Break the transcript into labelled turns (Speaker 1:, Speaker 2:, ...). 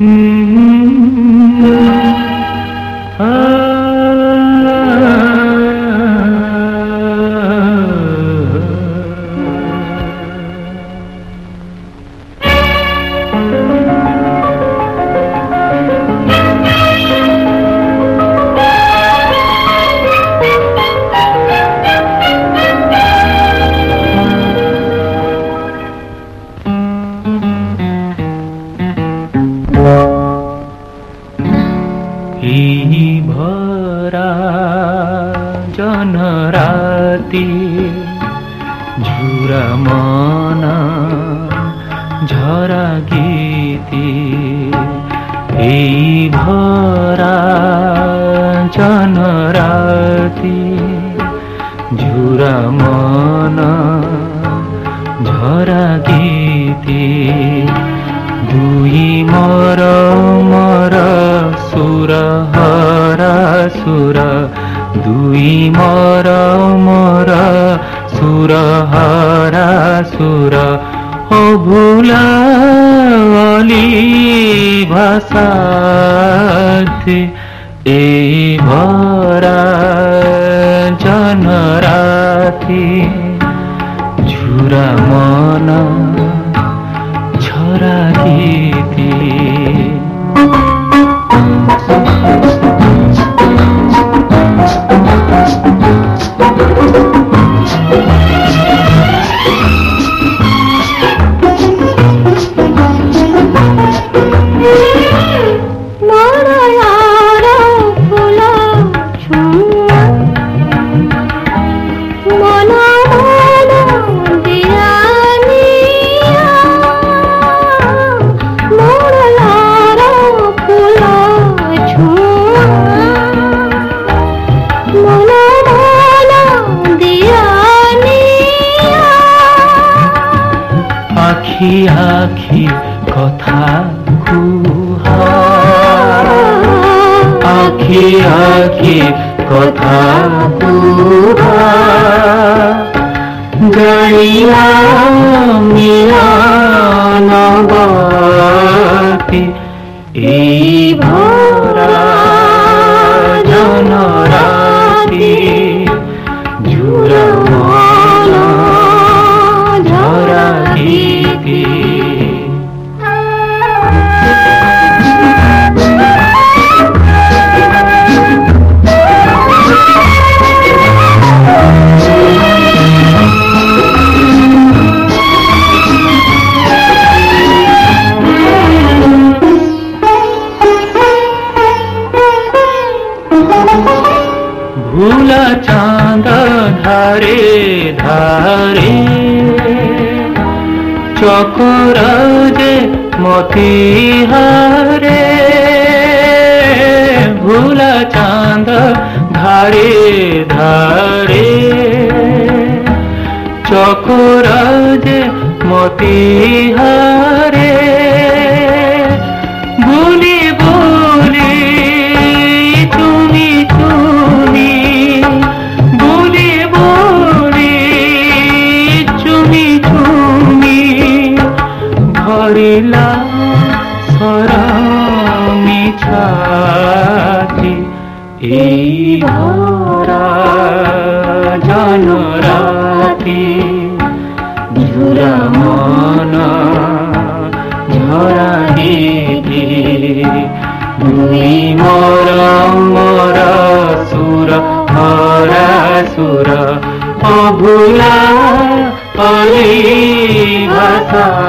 Speaker 1: এই জনরাতি ঝুরা মনা ঝরা গীতি এই ভরা জনরাতি ঝুরা মনা ঝরা গীতি দুই মর মর সুর হরা সুর দুই মর মর সুর হরা সুর ও ভুলি ভাষাতে এই ভরা জনরাতি ঝুরা মনা ছড়া গীতি ৰাখি কথা আখি আখি কথা গাড়ীয়া নগ এই ভাল চাঁদ ধারে ধারে। চকর যে মতি হারে ভুলা চাঁদ ধারে ধারে। চকর যে সরমি ছাতি এই ভরা জনরাতি ঝুরা মনা ঝরা গীতি দুই মর মর সুর হরা সুর অভুলা অলি এই